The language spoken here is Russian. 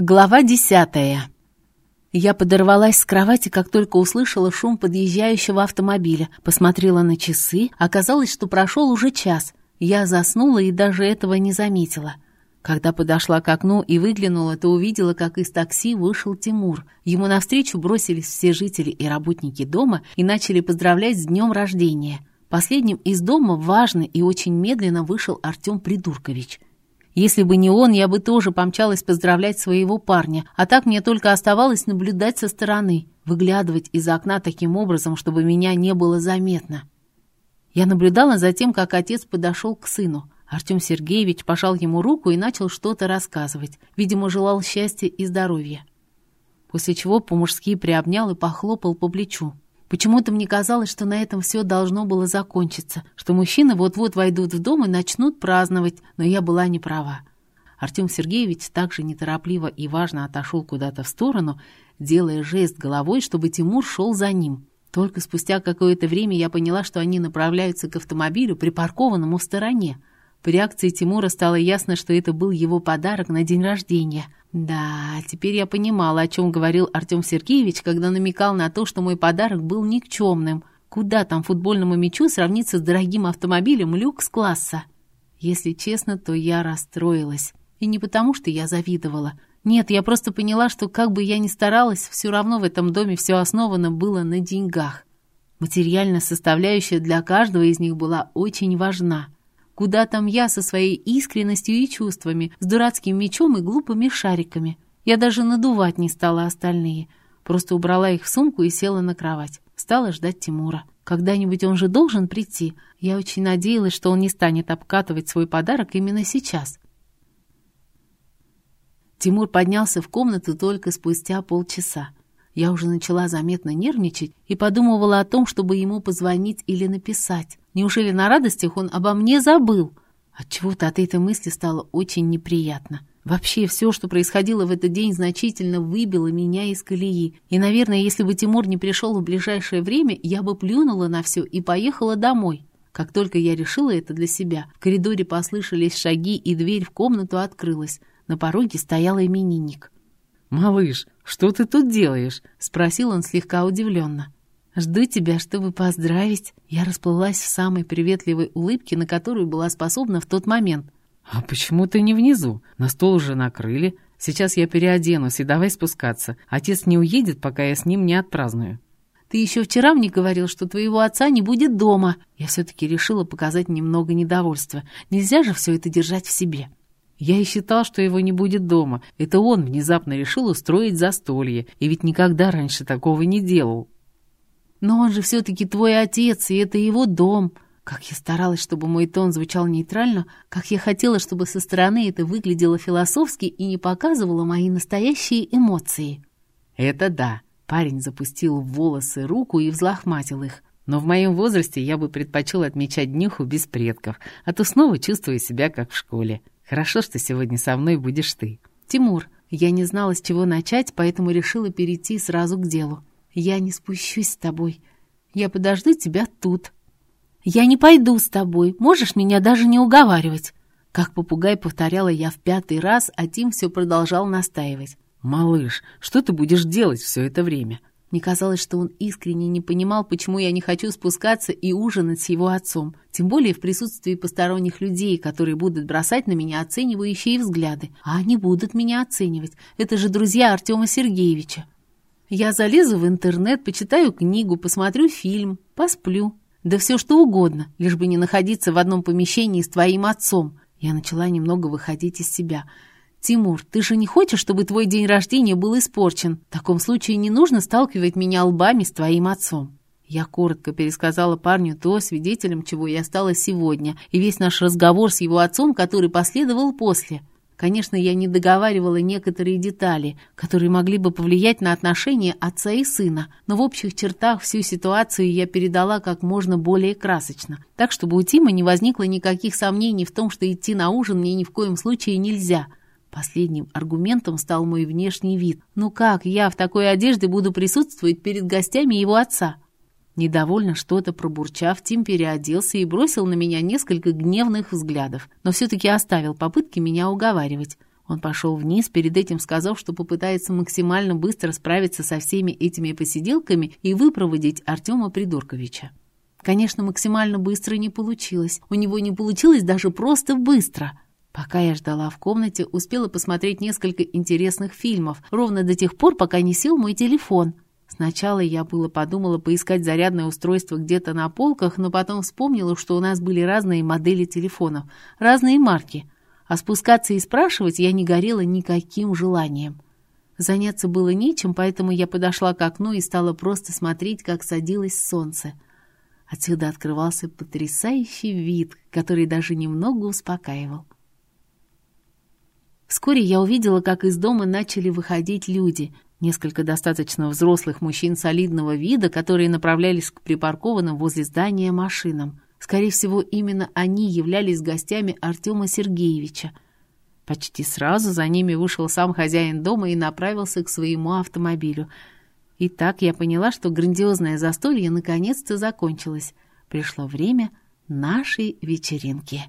Глава десятая. Я подорвалась с кровати, как только услышала шум подъезжающего автомобиля. Посмотрела на часы. Оказалось, что прошел уже час. Я заснула и даже этого не заметила. Когда подошла к окну и выглянула, то увидела, как из такси вышел Тимур. Ему навстречу бросились все жители и работники дома и начали поздравлять с днем рождения. Последним из дома важно и очень медленно вышел Артем Придуркович – если бы не он, я бы тоже помчалась поздравлять своего парня, а так мне только оставалось наблюдать со стороны, выглядывать из окна таким образом, чтобы меня не было заметно. Я наблюдала за тем, как отец подошел к сыну. Артем Сергеевич пожал ему руку и начал что-то рассказывать. Видимо, желал счастья и здоровья. После чего по-мужски приобнял и похлопал по плечу. Почему-то мне казалось, что на этом все должно было закончиться, что мужчины вот-вот войдут в дом и начнут праздновать, но я была не права. Артем Сергеевич также неторопливо и важно отошел куда-то в сторону, делая жест головой, чтобы Тимур шел за ним. Только спустя какое-то время я поняла, что они направляются к автомобилю, припаркованному в стороне. По реакции Тимура стало ясно, что это был его подарок на день рождения. Да, теперь я понимала, о чем говорил Артем Сергеевич, когда намекал на то, что мой подарок был никчемным. Куда там футбольному мячу сравниться с дорогим автомобилем люкс-класса? Если честно, то я расстроилась. И не потому, что я завидовала. Нет, я просто поняла, что как бы я ни старалась, все равно в этом доме все основано было на деньгах. Материальная составляющая для каждого из них была очень важна. Куда там я со своей искренностью и чувствами, с дурацким мечом и глупыми шариками? Я даже надувать не стала остальные. Просто убрала их в сумку и села на кровать. Стала ждать Тимура. Когда-нибудь он же должен прийти. Я очень надеялась, что он не станет обкатывать свой подарок именно сейчас. Тимур поднялся в комнату только спустя полчаса. Я уже начала заметно нервничать и подумывала о том, чтобы ему позвонить или написать. Неужели на радостях он обо мне забыл? Отчего-то от этой мысли стало очень неприятно. Вообще, все, что происходило в этот день, значительно выбило меня из колеи. И, наверное, если бы Тимур не пришел в ближайшее время, я бы плюнула на все и поехала домой. Как только я решила это для себя, в коридоре послышались шаги, и дверь в комнату открылась. На пороге стоял именинник. «Малыш, что ты тут делаешь?» — спросил он слегка удивленно. «Жду тебя, чтобы поздравить». Я расплылась в самой приветливой улыбке, на которую была способна в тот момент. «А почему ты не внизу? На стол уже накрыли. Сейчас я переоденусь и давай спускаться. Отец не уедет, пока я с ним не отпраздную». «Ты еще вчера мне говорил, что твоего отца не будет дома». Я все-таки решила показать немного недовольства. Нельзя же все это держать в себе. Я и считал, что его не будет дома. Это он внезапно решил устроить застолье, и ведь никогда раньше такого не делал. Но он же все-таки твой отец, и это его дом. Как я старалась, чтобы мой тон звучал нейтрально, как я хотела, чтобы со стороны это выглядело философски и не показывало мои настоящие эмоции. Это да. Парень запустил в волосы руку и взлохматил их. Но в моем возрасте я бы предпочел отмечать днюху без предков, а то снова чувствую себя как в школе. Хорошо, что сегодня со мной будешь ты. Тимур, я не знала, с чего начать, поэтому решила перейти сразу к делу. Я не спущусь с тобой. Я подожду тебя тут. Я не пойду с тобой. Можешь меня даже не уговаривать. Как попугай повторяла я в пятый раз, а Тим все продолжал настаивать. «Малыш, что ты будешь делать все это время?» Мне казалось, что он искренне не понимал, почему я не хочу спускаться и ужинать с его отцом, тем более в присутствии посторонних людей, которые будут бросать на меня оценивающие взгляды. А они будут меня оценивать. Это же друзья Артема Сергеевича. Я залезу в интернет, почитаю книгу, посмотрю фильм, посплю. Да все что угодно, лишь бы не находиться в одном помещении с твоим отцом. Я начала немного выходить из себя. «Тимур, ты же не хочешь, чтобы твой день рождения был испорчен? В таком случае не нужно сталкивать меня лбами с твоим отцом». Я коротко пересказала парню то, свидетелем чего я стала сегодня, и весь наш разговор с его отцом, который последовал после – Конечно, я не договаривала некоторые детали, которые могли бы повлиять на отношения отца и сына, но в общих чертах всю ситуацию я передала как можно более красочно, так чтобы у Тима не возникло никаких сомнений в том, что идти на ужин мне ни в коем случае нельзя. Последним аргументом стал мой внешний вид. Ну как я в такой одежде буду присутствовать перед гостями его отца? Недовольно что-то пробурчав, Тим переоделся и бросил на меня несколько гневных взглядов, но все-таки оставил попытки меня уговаривать. Он пошел вниз, перед этим сказав, что попытается максимально быстро справиться со всеми этими посиделками и выпроводить Артема Придурковича. Конечно, максимально быстро не получилось. У него не получилось даже просто быстро. Пока я ждала в комнате, успела посмотреть несколько интересных фильмов, ровно до тех пор, пока не сел мой телефон. Сначала я было подумала поискать зарядное устройство где-то на полках, но потом вспомнила, что у нас были разные модели телефонов, разные марки — а спускаться и спрашивать я не горела никаким желанием. Заняться было нечем, поэтому я подошла к окну и стала просто смотреть, как садилось солнце. Отсюда открывался потрясающий вид, который даже немного успокаивал. Вскоре я увидела, как из дома начали выходить люди, несколько достаточно взрослых мужчин солидного вида, которые направлялись к припаркованным возле здания машинам. Скорее всего, именно они являлись гостями Артема Сергеевича. Почти сразу за ними вышел сам хозяин дома и направился к своему автомобилю. И так я поняла, что грандиозное застолье наконец-то закончилось. Пришло время нашей вечеринки.